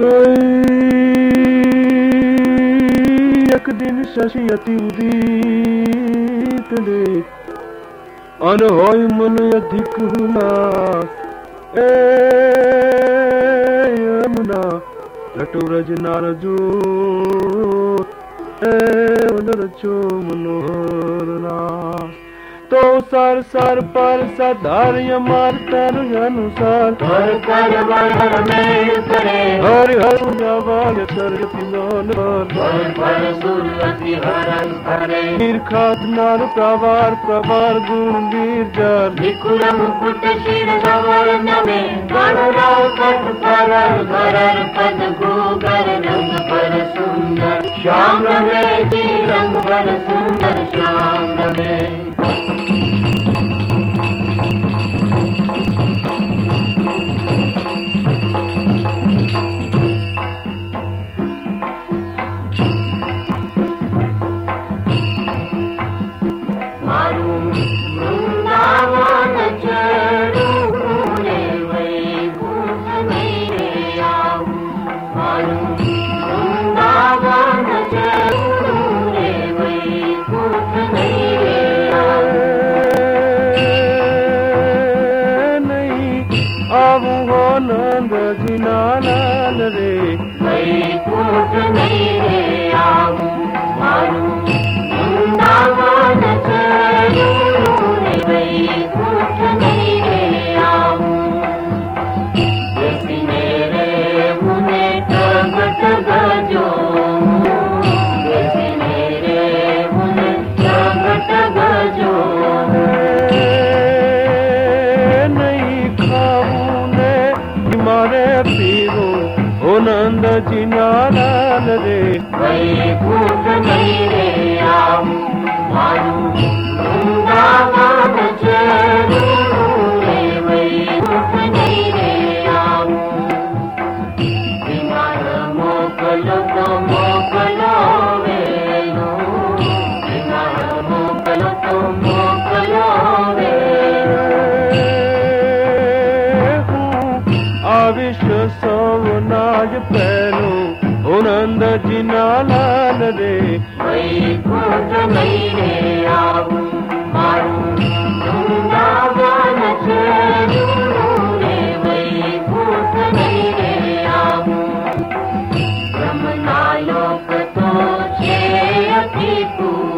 एक दिन शशि अति उदित देख अन होय मन अधिक हुलास ए यमुना लटोरज नारजो, ए नरचो मनोहर नास तो सर सर पर सधार्य मारतर अनुसार। हर कर वर में करे हरि हर जवाय सर्ग पिनोन हर पर सुरति हरन हरे ईर्खात नार प्रवार प्रवार गुण गिरजर विकुल मुकुट शिर धवल नमे। गणराव पट परल भरल पद गोगर रंग पर सुंदर। श्याम रमे रंग पर सुंदर श्याम रमे। नंद जिनालाल न्दार સોનાજ પહેલું ઉનંદજી ના લાલ રે People.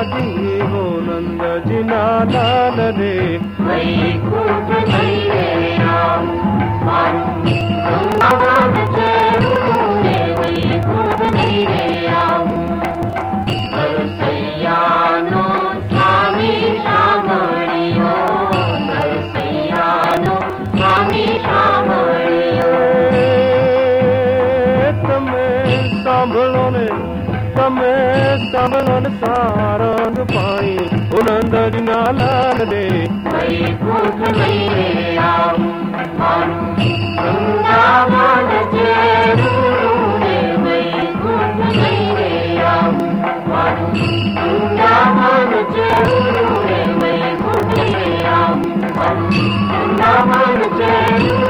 काजी हो नंद जिनालाल रे વૈકુંઠ નહીં રે આવું મારું વૃંદાવન ચડું રે વૈકુંઠ નહીં રે આવું નરસૈયાનો સ્વામી શામળિયો નરસૈયાનો સ્વામી શામળિયો તમે સાંભળો ને ತಮ್ಮೆ ಸಮನನ ಸಾರಂಗ ಪಾಯಿ ಉನಂದಡಿ ನಾಲಾನದೆ Thank you.